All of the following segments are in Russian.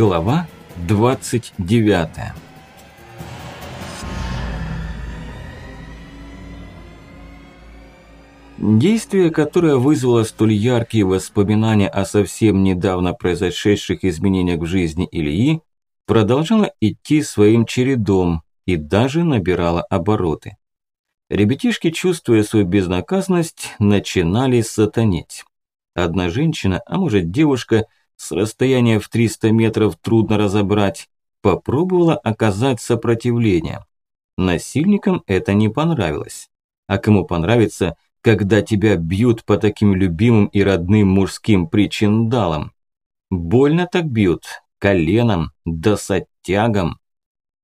Глава 29 Действие, которое вызвало столь яркие воспоминания о совсем недавно произошедших изменениях в жизни Ильи, продолжало идти своим чередом и даже набирало обороты. Ребятишки, чувствуя свою безнаказанность, начинали сатанеть. Одна женщина, а может девушка, с расстояния в 300 метров трудно разобрать, попробовала оказать сопротивление. Насильникам это не понравилось. А кому понравится, когда тебя бьют по таким любимым и родным мужским причиндалам? Больно так бьют, коленом, да с оттягом.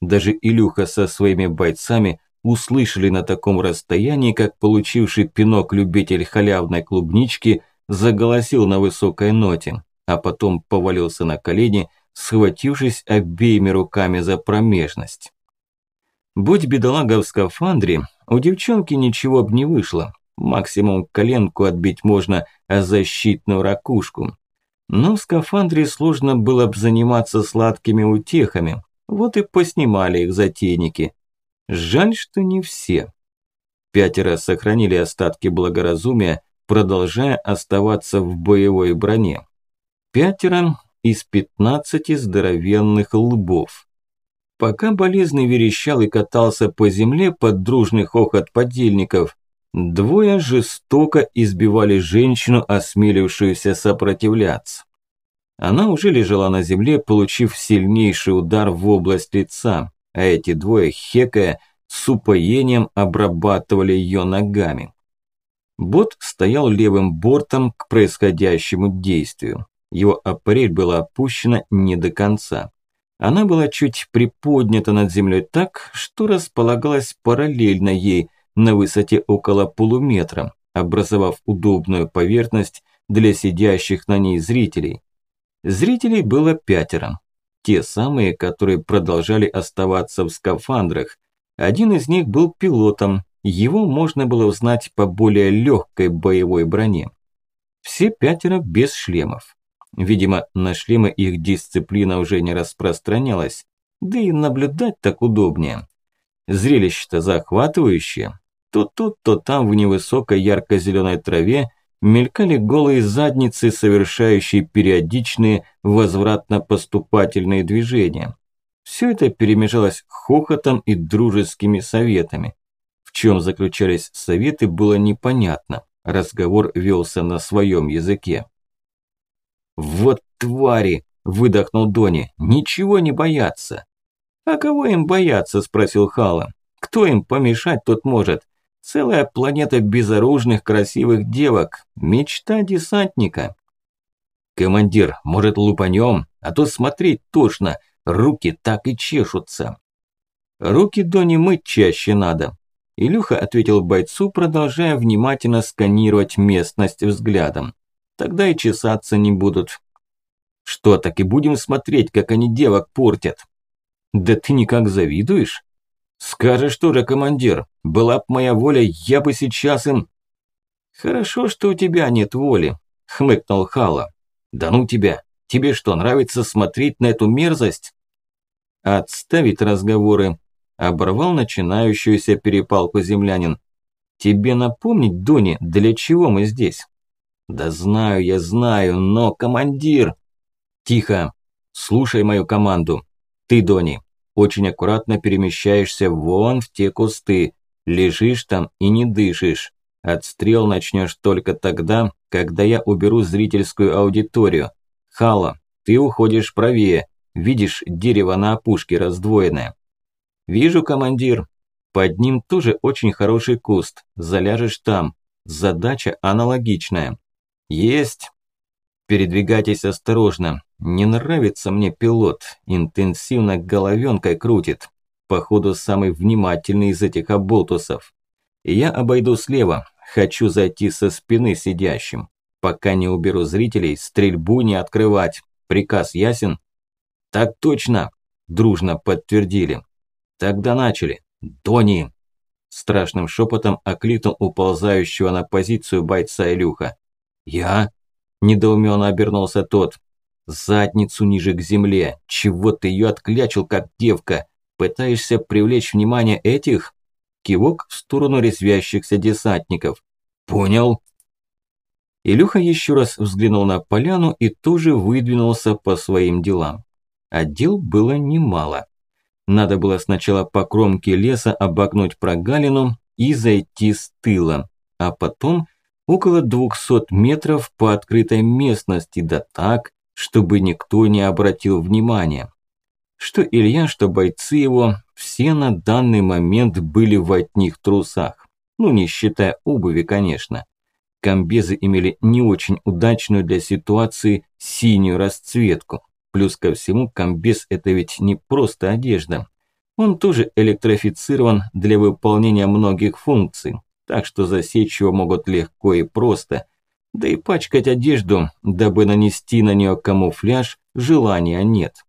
Даже Илюха со своими бойцами услышали на таком расстоянии, как получивший пинок любитель халявной клубнички заголосил на высокой ноте, а потом повалился на колени, схватившись обеими руками за промежность. Будь бедолага в скафандре, у девчонки ничего б не вышло. Максимум коленку отбить можно, а защитную ракушку. Но в скафандре сложно было бы заниматься сладкими утехами, вот и поснимали их затейники. Жаль, что не все. Пятеро сохранили остатки благоразумия, продолжая оставаться в боевой броне. Пятеро из пятнадцати здоровенных лбов. Пока болезный верещал и катался по земле под дружный хохот подельников, двое жестоко избивали женщину, осмелившуюся сопротивляться. Она уже лежала на земле, получив сильнейший удар в область лица а эти двое, хекая, с упоением обрабатывали ее ногами. Бот стоял левым бортом к происходящему действию. Его аппарель была опущена не до конца. Она была чуть приподнята над землей так, что располагалась параллельно ей на высоте около полуметра, образовав удобную поверхность для сидящих на ней зрителей. Зрителей было пятеро. Те самые, которые продолжали оставаться в скафандрах. Один из них был пилотом, его можно было узнать по более легкой боевой броне. Все пятеро без шлемов. Видимо, на шлемы их дисциплина уже не распространялась, да и наблюдать так удобнее. Зрелище-то захватывающее. То тут, то там в невысокой ярко-зеленой траве мелькали голые задницы, совершающие периодичные возвратно-поступательные движения. Все это перемежалось хохотом и дружескими советами. В чем заключались советы, было непонятно. Разговор велся на своем языке. «Вот твари!» – выдохнул Дони. «Ничего не боятся!» «А кого им бояться?» – спросил Хала. «Кто им помешать тут может? Целая планета безоружных красивых девок. Мечта десантника. Командир, может лупанем? А то смотреть тошно. Руки так и чешутся. Руки Дони мыть чаще надо. Илюха ответил бойцу, продолжая внимательно сканировать местность взглядом. Тогда и чесаться не будут. Что, так и будем смотреть, как они девок портят? Да ты никак завидуешь? Скажешь тоже, командир, была б моя воля, я бы сейчас им... Хорошо, что у тебя нет воли, хмыкнул Хала. Да ну тебя, тебе что, нравится смотреть на эту мерзость? Отставить разговоры, оборвал начинающуюся перепалку землянин. Тебе напомнить, Дони, для чего мы здесь? Да знаю, я знаю, но, командир... Тихо, слушай мою команду. Ты, Дони, очень аккуратно перемещаешься вон в те кусты, лежишь там и не дышишь. Отстрел начнешь только тогда, когда я уберу зрительскую аудиторию. Хала, ты уходишь правее, видишь дерево на опушке раздвоенное. Вижу, командир. Под ним тоже очень хороший куст, заляжешь там. Задача аналогичная. Есть. Передвигайтесь осторожно, не нравится мне пилот, интенсивно головенкой крутит. Походу, самый внимательный из этих оболтусов. Я обойду слева, хочу зайти со спины сидящим. Пока не уберу зрителей, стрельбу не открывать. Приказ ясен? Так точно, дружно подтвердили. Тогда начали. Дони! Страшным шепотом окликнул уползающего на позицию бойца Илюха. Я? Недоуменно обернулся тот. Задницу ниже к земле. Чего ты ее отклячил, как девка? Пытаешься привлечь внимание этих? Кивок в сторону резвящихся десантников. Понял. Илюха еще раз взглянул на поляну и тоже выдвинулся по своим делам. А дел было немало. Надо было сначала по кромке леса обогнуть прогалину и зайти с тыла, а потом около 200 метров по открытой местности, да так, чтобы никто не обратил внимания. Что Илья, что бойцы его, все на данный момент были в одних трусах. Ну, не считая обуви, конечно. Комбезы имели не очень удачную для ситуации синюю расцветку. Плюс ко всему, комбез – это ведь не просто одежда. Он тоже электрифицирован для выполнения многих функций, так что засечь его могут легко и просто. Да и пачкать одежду, дабы нанести на нее камуфляж, желания нет.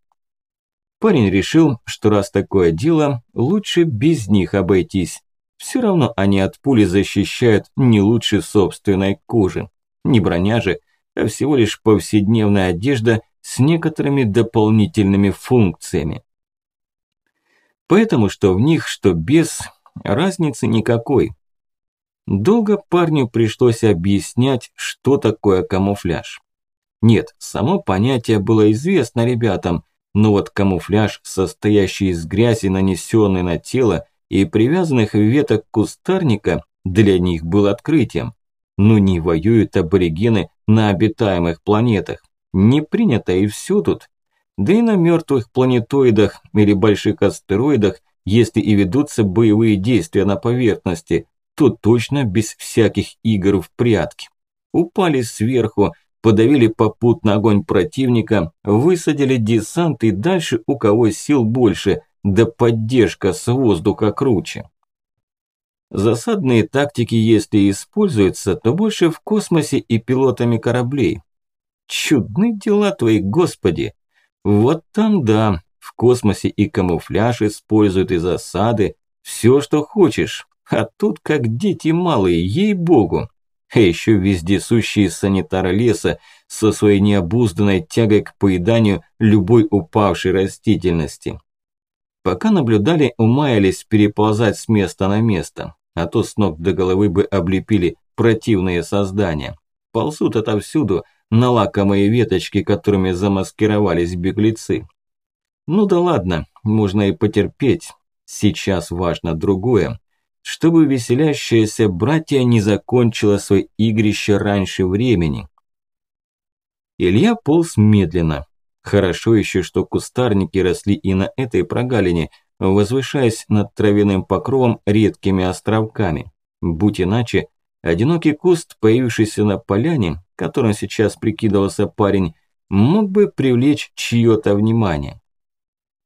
Парень решил, что раз такое дело, лучше без них обойтись. Все равно они от пули защищают не лучше собственной кожи. Не броня же, а всего лишь повседневная одежда с некоторыми дополнительными функциями. Поэтому что в них, что без, разницы никакой. Долго парню пришлось объяснять, что такое камуфляж. Нет, само понятие было известно ребятам, но вот камуфляж, состоящий из грязи, нанесенной на тело и привязанных веток кустарника, для них был открытием. Но не воюют аборигены на обитаемых планетах. Не принято и все тут. Да и на мертвых планетоидах или больших астероидах, если и ведутся боевые действия на поверхности, то точно без всяких игр в прятки. Упали сверху, подавили попутно огонь противника, высадили десант и дальше у кого сил больше, да поддержка с воздуха круче. Засадные тактики, если используются, то больше в космосе и пилотами кораблей. Чудны дела твои, господи! Вот там да, в космосе и камуфляж используют, и засады, все, что хочешь. А тут как дети малые, ей-богу. А еще вездесущие санитары леса со своей необузданной тягой к поеданию любой упавшей растительности. Пока наблюдали, умаялись переползать с места на место, а то с ног до головы бы облепили противные создания. Ползут отовсюду на лакомые веточки, которыми замаскировались беглецы. Ну да ладно, можно и потерпеть. Сейчас важно другое чтобы веселящаяся братья не закончила свое игрище раньше времени. Илья полз медленно. Хорошо еще, что кустарники росли и на этой прогалине, возвышаясь над травяным покровом редкими островками. Будь иначе, одинокий куст, появившийся на поляне, которым сейчас прикидывался парень, мог бы привлечь чье-то внимание.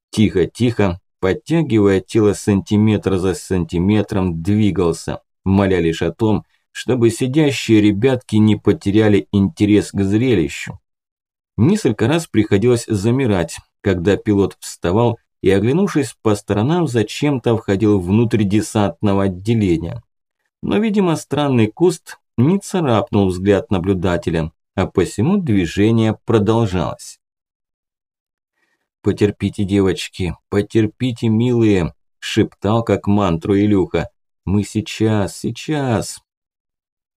Тихо-тихо, подтягивая тело сантиметр за сантиметром, двигался, моля лишь о том, чтобы сидящие ребятки не потеряли интерес к зрелищу. Несколько раз приходилось замирать, когда пилот вставал и, оглянувшись по сторонам, зачем-то входил внутрь десантного отделения. Но, видимо, странный куст не царапнул взгляд наблюдателя, а посему движение продолжалось. «Потерпите, девочки, потерпите, милые», – шептал как мантру Илюха. «Мы сейчас, сейчас».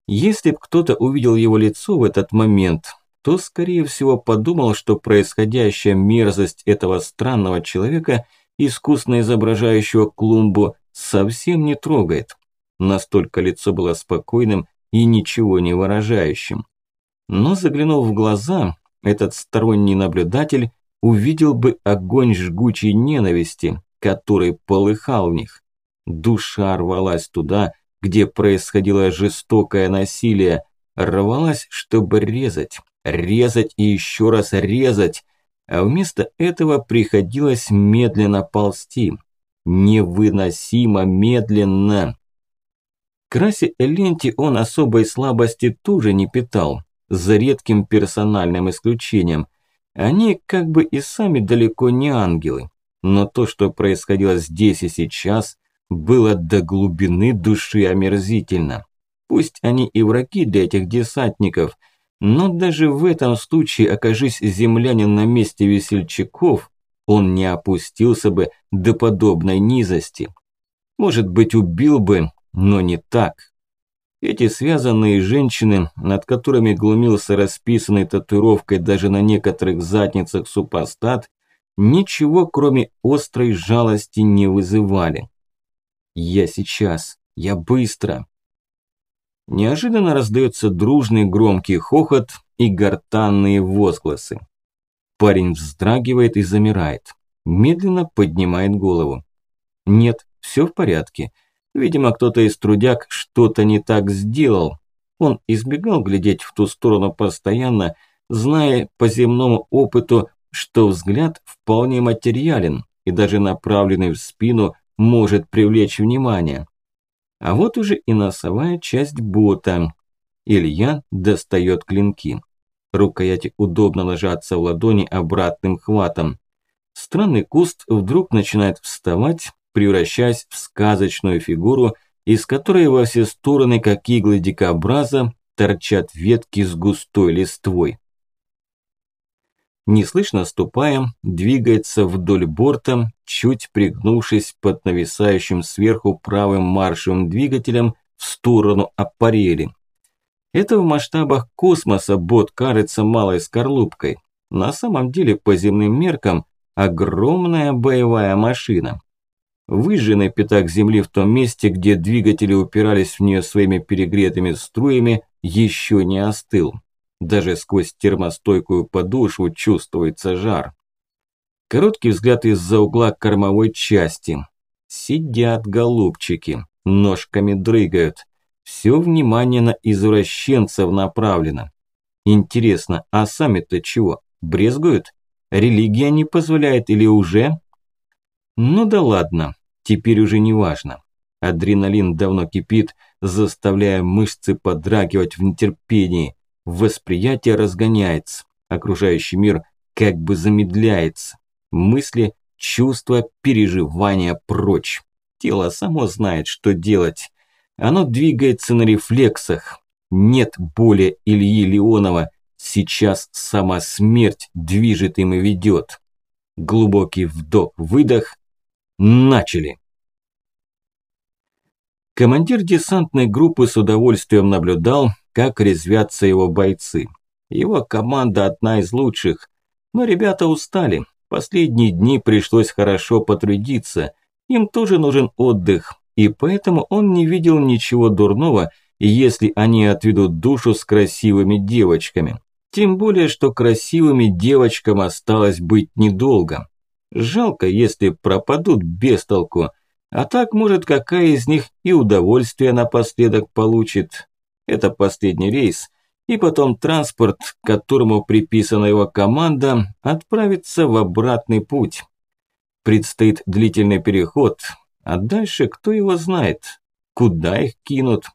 Если б кто-то увидел его лицо в этот момент, то, скорее всего, подумал, что происходящая мерзость этого странного человека, искусно изображающего клумбу, совсем не трогает. Настолько лицо было спокойным и ничего не выражающим. Но заглянув в глаза, этот сторонний наблюдатель увидел бы огонь жгучей ненависти, который полыхал в них. Душа рвалась туда, где происходило жестокое насилие, рвалась, чтобы резать, резать и еще раз резать, а вместо этого приходилось медленно ползти. Невыносимо медленно. К расе Эленти он особой слабости тоже не питал, за редким персональным исключением – они как бы и сами далеко не ангелы, но то, что происходило здесь и сейчас, было до глубины души омерзительно. Пусть они и враги для этих десантников, Но даже в этом случае, окажись землянин на месте весельчаков, он не опустился бы до подобной низости. Может быть, убил бы, но не так. Эти связанные женщины, над которыми глумился расписанный татуировкой даже на некоторых задницах супостат, ничего кроме острой жалости не вызывали. «Я сейчас, я быстро!» Неожиданно раздается дружный громкий хохот и гортанные возгласы. Парень вздрагивает и замирает, медленно поднимает голову. Нет, все в порядке. Видимо, кто-то из трудяг что-то не так сделал. Он избегал глядеть в ту сторону постоянно, зная по земному опыту, что взгляд вполне материален и даже направленный в спину может привлечь внимание. А вот уже и носовая часть бота. Илья достает клинки. Рукояти удобно ложатся в ладони обратным хватом. Странный куст вдруг начинает вставать, превращаясь в сказочную фигуру, из которой во все стороны, как иглы дикобраза, торчат ветки с густой листвой. Неслышно ступая, двигается вдоль борта, чуть пригнувшись под нависающим сверху правым маршевым двигателем в сторону аппарели. Это в масштабах космоса бот кажется малой скорлупкой. На самом деле, по земным меркам, огромная боевая машина. Выжженный пятак земли в том месте, где двигатели упирались в нее своими перегретыми струями, еще не остыл. Даже сквозь термостойкую подошву чувствуется жар. Короткий взгляд из-за угла кормовой части. Сидят голубчики, ножками дрыгают. Все внимание на извращенцев направлено. Интересно, а сами-то чего, брезгуют? Религия не позволяет или уже? Ну да ладно, теперь уже не важно. Адреналин давно кипит, заставляя мышцы подрагивать в нетерпении. Восприятие разгоняется, окружающий мир как бы замедляется. Мысли, чувства, переживания прочь. Тело само знает, что делать. Оно двигается на рефлексах. Нет более Ильи Леонова. Сейчас сама смерть движет им и ведет. Глубокий вдох-выдох. Начали. Командир десантной группы с удовольствием наблюдал, как резвятся его бойцы. Его команда одна из лучших. Но ребята устали. Последние дни пришлось хорошо потрудиться. Им тоже нужен отдых. И поэтому он не видел ничего дурного, если они отведут душу с красивыми девочками. Тем более, что красивыми девочкам осталось быть недолго. Жалко, если пропадут без толку. А так, может, какая из них и удовольствие напоследок получит. Это последний рейс. И потом транспорт, которому приписана его команда, отправится в обратный путь. Предстоит длительный переход. А дальше кто его знает? Куда их кинут?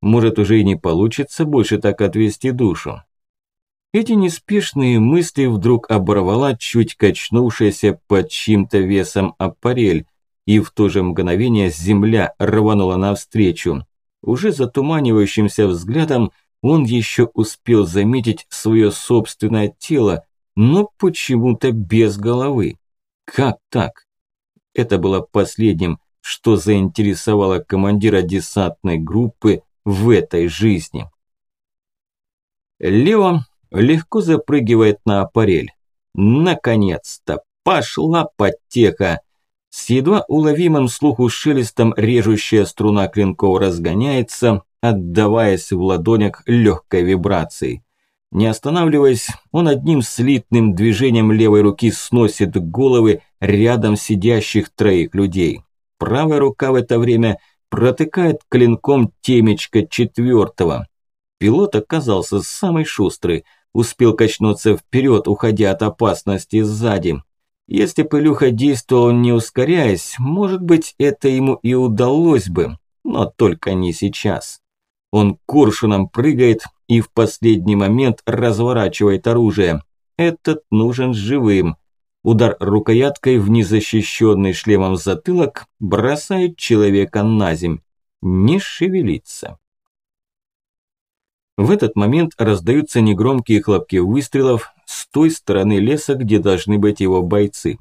Может, уже и не получится больше так отвести душу. Эти неспешные мысли вдруг оборвала чуть качнувшаяся под чьим-то весом аппарель, и в то же мгновение земля рванула навстречу. Уже затуманивающимся взглядом он еще успел заметить свое собственное тело, но почему-то без головы. Как так? Это было последним, что заинтересовало командира десантной группы в этой жизни. Лео легко запрыгивает на аппарель. Наконец-то пошла потеха. С едва уловимым слуху шелестом режущая струна клинков разгоняется, отдаваясь в ладонях легкой вибрацией. Не останавливаясь, он одним слитным движением левой руки сносит головы рядом сидящих троих людей. Правая рука в это время протыкает клинком темечко четвертого. Пилот оказался самый шустрый, успел качнуться вперед, уходя от опасности сзади. Если бы Илюха действовал не ускоряясь, может быть, это ему и удалось бы, но только не сейчас. Он куршуном прыгает и в последний момент разворачивает оружие. Этот нужен живым. Удар рукояткой в незащищенный шлемом затылок бросает человека на земь. Не шевелиться. В этот момент раздаются негромкие хлопки выстрелов с той стороны леса, где должны быть его бойцы.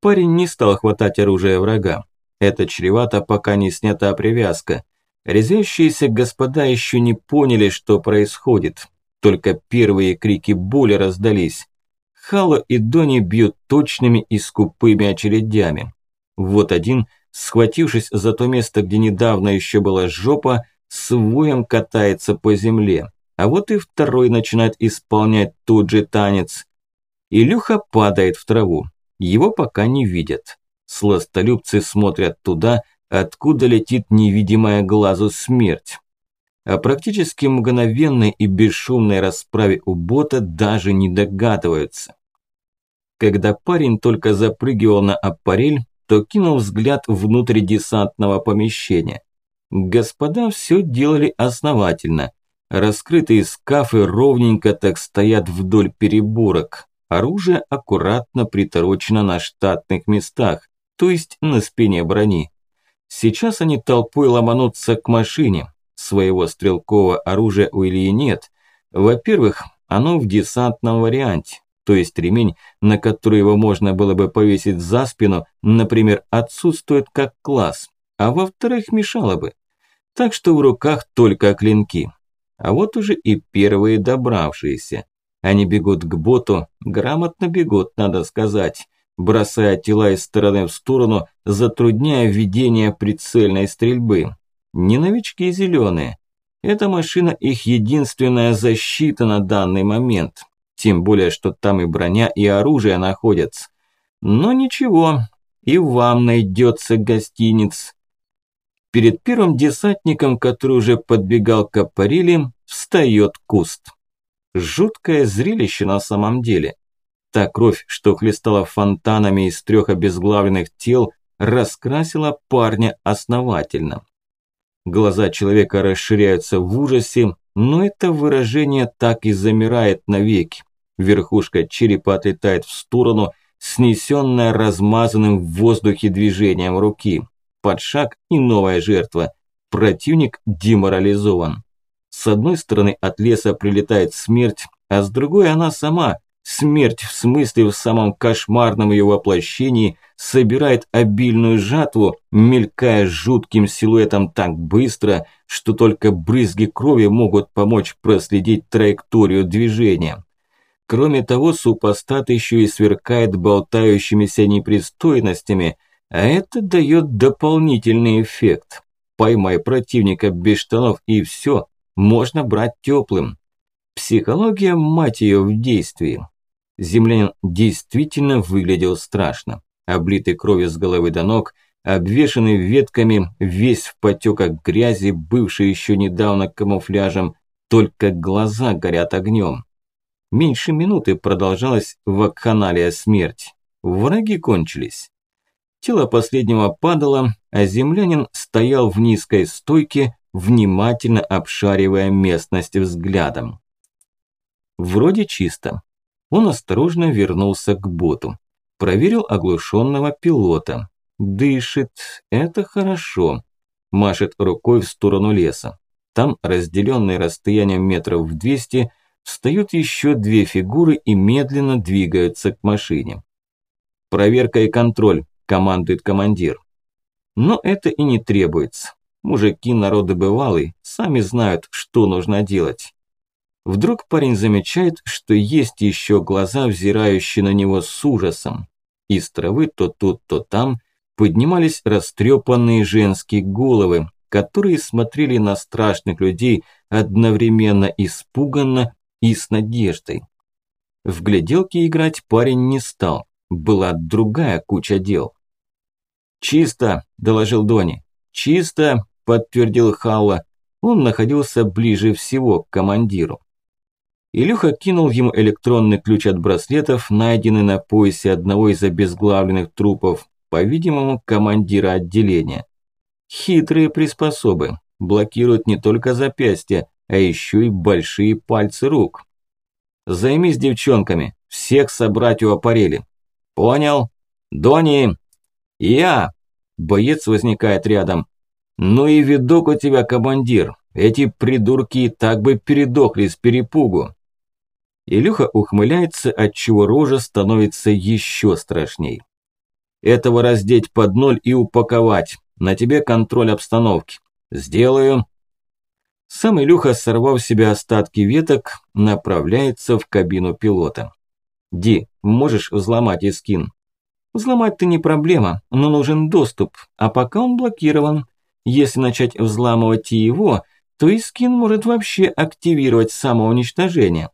Парень не стал хватать оружие врага. Это чревато, пока не снята привязка. Резвящиеся господа еще не поняли, что происходит. Только первые крики боли раздались. Хало и Дони бьют точными и скупыми очередями. Вот один, схватившись за то место, где недавно еще была жопа, с воем катается по земле. А вот и второй начинает исполнять тот же танец. Илюха падает в траву. Его пока не видят. Сластолюбцы смотрят туда, откуда летит невидимая глазу смерть. О практически мгновенной и бесшумной расправе у бота даже не догадываются. Когда парень только запрыгивал на аппарель, то кинул взгляд внутрь десантного помещения. Господа все делали основательно. Раскрытые скафы ровненько так стоят вдоль переборок. Оружие аккуратно приторочено на штатных местах, то есть на спине брони. Сейчас они толпой ломанутся к машине. Своего стрелкового оружия у Ильи нет. Во-первых, оно в десантном варианте, то есть ремень, на который его можно было бы повесить за спину, например, отсутствует как класс, а во-вторых, мешало бы. Так что в руках только клинки. А вот уже и первые добравшиеся. Они бегут к боту, грамотно бегут, надо сказать бросая тела из стороны в сторону, затрудняя ведение прицельной стрельбы. Не новички зеленые. Эта машина их единственная защита на данный момент. Тем более, что там и броня, и оружие находятся. Но ничего, и вам найдется гостиниц. Перед первым десантником, который уже подбегал к аппарели, встает куст. Жуткое зрелище на самом деле. Та кровь, что хлестала фонтанами из трех обезглавленных тел, раскрасила парня основательно. Глаза человека расширяются в ужасе, но это выражение так и замирает навеки. Верхушка черепа отлетает в сторону, снесенная размазанным в воздухе движением руки. Под шаг и новая жертва. Противник деморализован. С одной стороны от леса прилетает смерть, а с другой она сама, Смерть в смысле в самом кошмарном ее воплощении собирает обильную жатву, мелькая жутким силуэтом так быстро, что только брызги крови могут помочь проследить траекторию движения. Кроме того, супостат еще и сверкает болтающимися непристойностями, а это дает дополнительный эффект. Поймай противника без штанов и все, можно брать теплым. Психология, мать ее, в действии. Землянин действительно выглядел страшно. Облитый кровью с головы до ног, обвешанный ветками, весь в потеках грязи, бывший еще недавно камуфляжем, только глаза горят огнем. Меньше минуты продолжалась вакханалия смерть. Враги кончились. Тело последнего падало, а землянин стоял в низкой стойке, внимательно обшаривая местность взглядом. Вроде чисто. Он осторожно вернулся к боту. Проверил оглушенного пилота. Дышит, это хорошо. Машет рукой в сторону леса. Там, разделенные расстоянием метров в 200, встают еще две фигуры и медленно двигаются к машине. «Проверка и контроль», – командует командир. Но это и не требуется. Мужики народы бывалый, сами знают, что нужно делать. Вдруг парень замечает, что есть еще глаза, взирающие на него с ужасом. Из травы то тут, то там поднимались растрепанные женские головы, которые смотрели на страшных людей одновременно испуганно и с надеждой. В гляделки играть парень не стал, была другая куча дел. «Чисто», – доложил Дони. «Чисто», – подтвердил Халла. Он находился ближе всего к командиру. Илюха кинул ему электронный ключ от браслетов, найденный на поясе одного из обезглавленных трупов, по-видимому, командира отделения. Хитрые приспособы, блокируют не только запястья, а еще и большие пальцы рук. Займись девчонками, всех собрать у аппарели. Понял? Дони! Я! Боец возникает рядом. Ну и видок у тебя, командир. Эти придурки так бы передохли с перепугу. Илюха ухмыляется, отчего рожа становится еще страшней. Этого раздеть под ноль и упаковать. На тебе контроль обстановки. Сделаю. Сам Илюха, сорвав себе остатки веток, направляется в кабину пилота. Ди, можешь взломать Искин? Взломать-то не проблема, но нужен доступ, а пока он блокирован. Если начать взламывать и его, то Искин может вообще активировать самоуничтожение.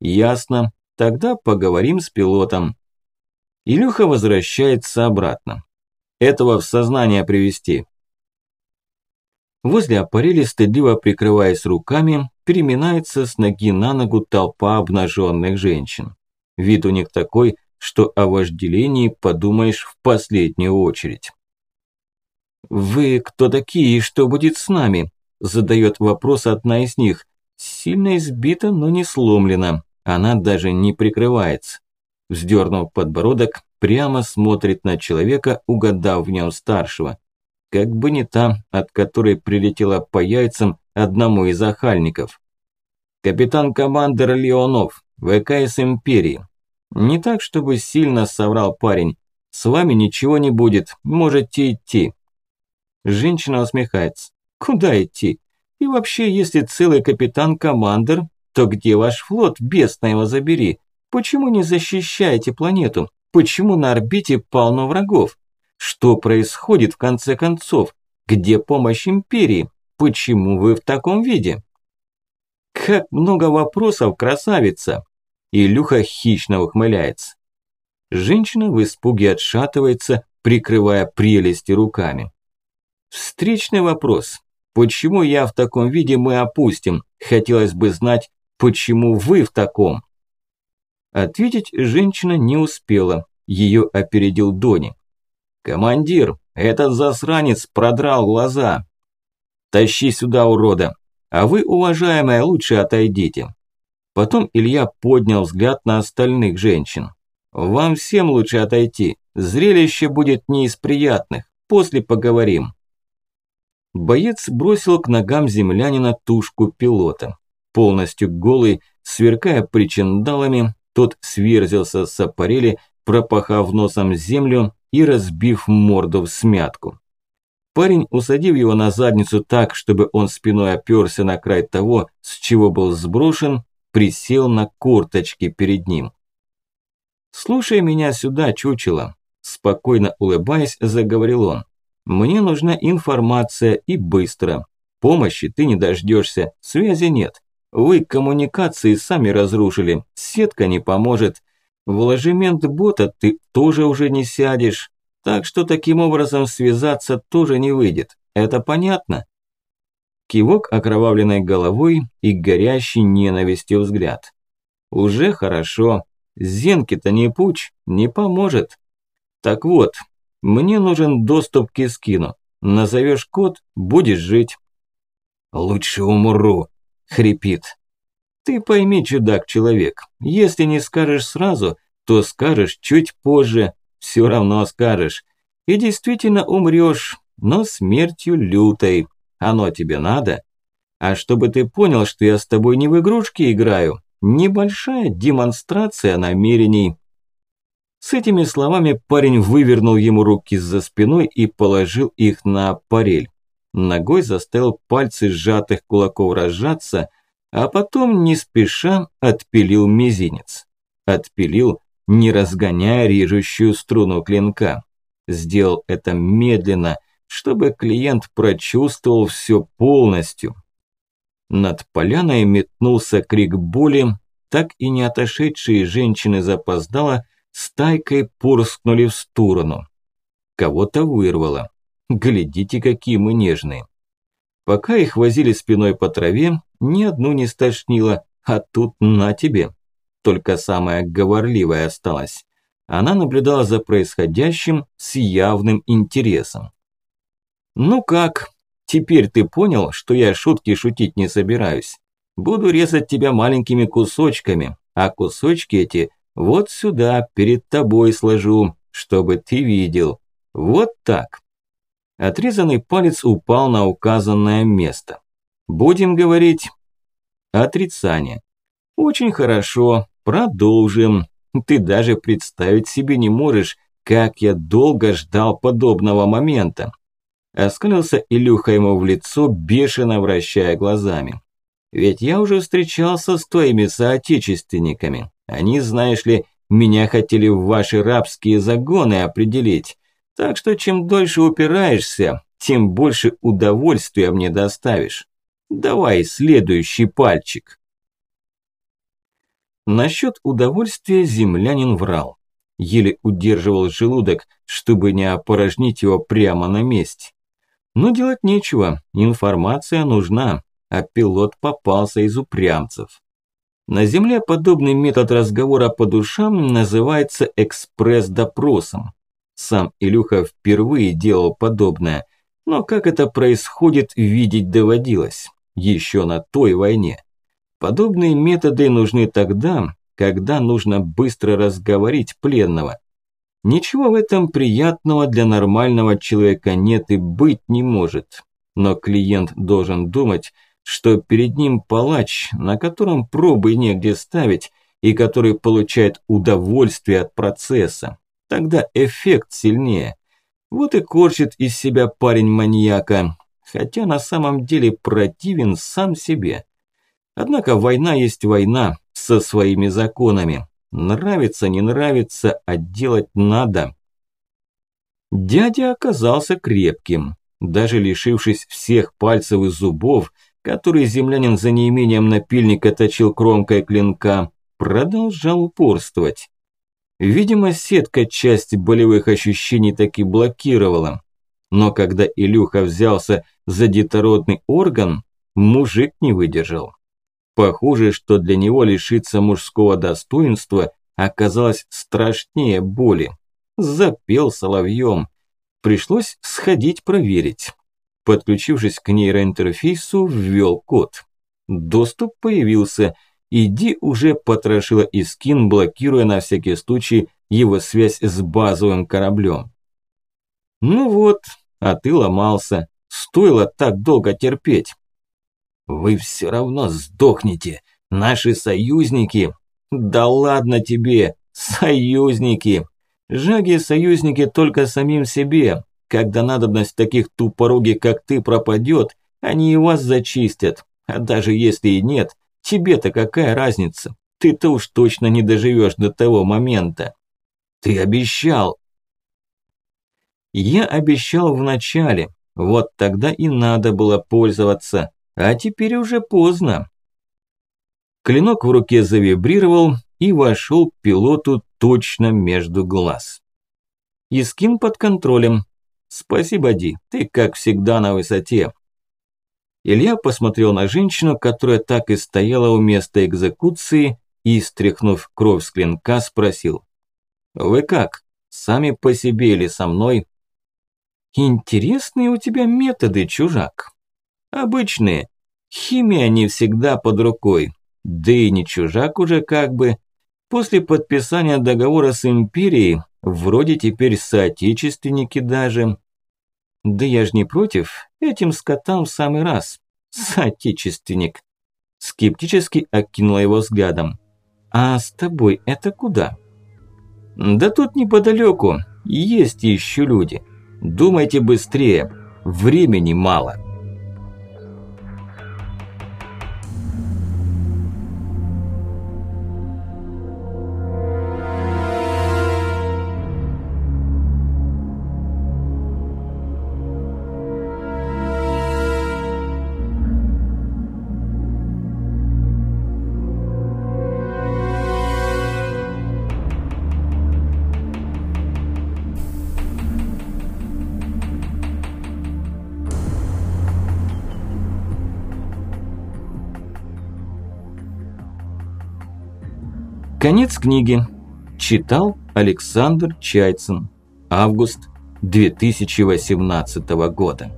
Ясно, тогда поговорим с пилотом. Илюха возвращается обратно. Этого в сознание привести. Возле аппарели, стыдливо прикрываясь руками, переминается с ноги на ногу толпа обнаженных женщин. Вид у них такой, что о вожделении подумаешь в последнюю очередь. «Вы кто такие и что будет с нами?» – задает вопрос одна из них. Сильно избита, но не сломлена. Она даже не прикрывается. Вздернув подбородок, прямо смотрит на человека, угадав в нем старшего. Как бы не та, от которой прилетела по яйцам одному из охальников. Капитан-командер Леонов, ВКС Империи. Не так, чтобы сильно соврал парень. С вами ничего не будет, можете идти. Женщина усмехается. Куда идти? И вообще, если целый капитан-командер, то где ваш флот, бесна его забери? Почему не защищаете планету? Почему на орбите полно врагов? Что происходит в конце концов? Где помощь Империи? Почему вы в таком виде? Как много вопросов, красавица! Илюха хищно ухмыляется. Женщина в испуге отшатывается, прикрывая прелести руками. Встречный вопрос. Почему я в таком виде мы опустим? Хотелось бы знать, почему вы в таком? Ответить женщина не успела. Ее опередил Дони. «Командир, этот засранец продрал глаза. Тащи сюда, урода. А вы, уважаемая, лучше отойдите». Потом Илья поднял взгляд на остальных женщин. «Вам всем лучше отойти. Зрелище будет не из приятных. После поговорим». Боец бросил к ногам землянина тушку пилота. Полностью голый, сверкая причиндалами, тот сверзился с аппарели, пропахав носом землю и разбив морду в смятку. Парень, усадив его на задницу так, чтобы он спиной оперся на край того, с чего был сброшен, присел на корточки перед ним. «Слушай меня сюда, чучело», – спокойно улыбаясь, заговорил он. Мне нужна информация и быстро. Помощи ты не дождешься, связи нет. Вы коммуникации сами разрушили, сетка не поможет. В ложемент бота ты тоже уже не сядешь. Так что таким образом связаться тоже не выйдет. Это понятно? Кивок окровавленной головой и горящий ненавистью взгляд. Уже хорошо. Зенки-то не пуч, не поможет. Так вот, мне нужен доступ к Искину. Назовешь код, будешь жить. Лучше умру, хрипит. Ты пойми, чудак-человек, если не скажешь сразу, то скажешь чуть позже, все равно скажешь. И действительно умрешь, но смертью лютой. Оно тебе надо? А чтобы ты понял, что я с тобой не в игрушки играю, небольшая демонстрация намерений. С этими словами парень вывернул ему руки за спиной и положил их на аппарель. Ногой заставил пальцы сжатых кулаков разжаться, а потом не спеша отпилил мизинец. Отпилил, не разгоняя режущую струну клинка. Сделал это медленно, чтобы клиент прочувствовал все полностью. Над поляной метнулся крик боли, так и не отошедшие женщины запоздало, стайкой порскнули в сторону. Кого-то вырвало. Глядите, какие мы нежные. Пока их возили спиной по траве, ни одну не стошнило, а тут на тебе. Только самая говорливая осталась. Она наблюдала за происходящим с явным интересом. «Ну как, теперь ты понял, что я шутки шутить не собираюсь? Буду резать тебя маленькими кусочками, а кусочки эти вот сюда, перед тобой сложу, чтобы ты видел. Вот так. Отрезанный палец упал на указанное место. Будем говорить отрицание. Очень хорошо, продолжим. Ты даже представить себе не можешь, как я долго ждал подобного момента. Оскалился Илюха ему в лицо, бешено вращая глазами. Ведь я уже встречался с твоими соотечественниками. Они, знаешь ли, меня хотели в ваши рабские загоны определить. Так что чем дольше упираешься, тем больше удовольствия мне доставишь. Давай следующий пальчик. Насчет удовольствия землянин врал. Еле удерживал желудок, чтобы не опорожнить его прямо на месте. Но делать нечего, информация нужна, а пилот попался из упрямцев. На Земле подобный метод разговора по душам называется экспресс-допросом. Сам Илюха впервые делал подобное, но как это происходит, видеть доводилось. Еще на той войне. Подобные методы нужны тогда, когда нужно быстро разговорить пленного. Ничего в этом приятного для нормального человека нет и быть не может. Но клиент должен думать, что перед ним палач, на котором пробы негде ставить и который получает удовольствие от процесса. Тогда эффект сильнее. Вот и корчит из себя парень маньяка, хотя на самом деле противен сам себе. Однако война есть война со своими законами. Нравится, не нравится, а делать надо. Дядя оказался крепким. Даже лишившись всех пальцев и зубов, которые землянин за неимением напильника точил кромкой клинка, продолжал упорствовать. Видимо, сетка часть болевых ощущений таки блокировала. Но когда Илюха взялся за детородный орган, мужик не выдержал. Похоже, что для него лишиться мужского достоинства оказалось страшнее боли. Запел соловьем. Пришлось сходить проверить. Подключившись к нейроинтерфейсу, ввел код. Доступ появился. Иди уже потрошила Искин, блокируя на всякий случай его связь с базовым кораблем. Ну вот, а ты ломался. Стоило так долго терпеть. Вы все равно сдохнете. Наши союзники. Да ладно тебе, союзники. Жаги союзники только самим себе. Когда надобность таких тупорогих, как ты, пропадет, они и вас зачистят. А даже если и нет, тебе-то какая разница? Ты-то уж точно не доживешь до того момента. Ты обещал. Я обещал вначале. Вот тогда и надо было пользоваться. А теперь уже поздно. Клинок в руке завибрировал и вошел пилоту точно между глаз. Искин под контролем. Спасибо, Ди, ты как всегда на высоте. Илья посмотрел на женщину, которая так и стояла у места экзекуции и, стряхнув кровь с клинка, спросил. «Вы как? Сами по себе или со мной?» «Интересные у тебя методы, чужак», Обычные. Химия не всегда под рукой. Да и не чужак уже как бы. После подписания договора с Империей, вроде теперь соотечественники даже. Да я ж не против, этим скотам в самый раз. Соотечественник. Скептически окинула его взглядом. А с тобой это куда? Да тут неподалеку. Есть еще люди. Думайте быстрее. Времени мало. Конец книги. Читал Александр Чайцин. Август 2018 года.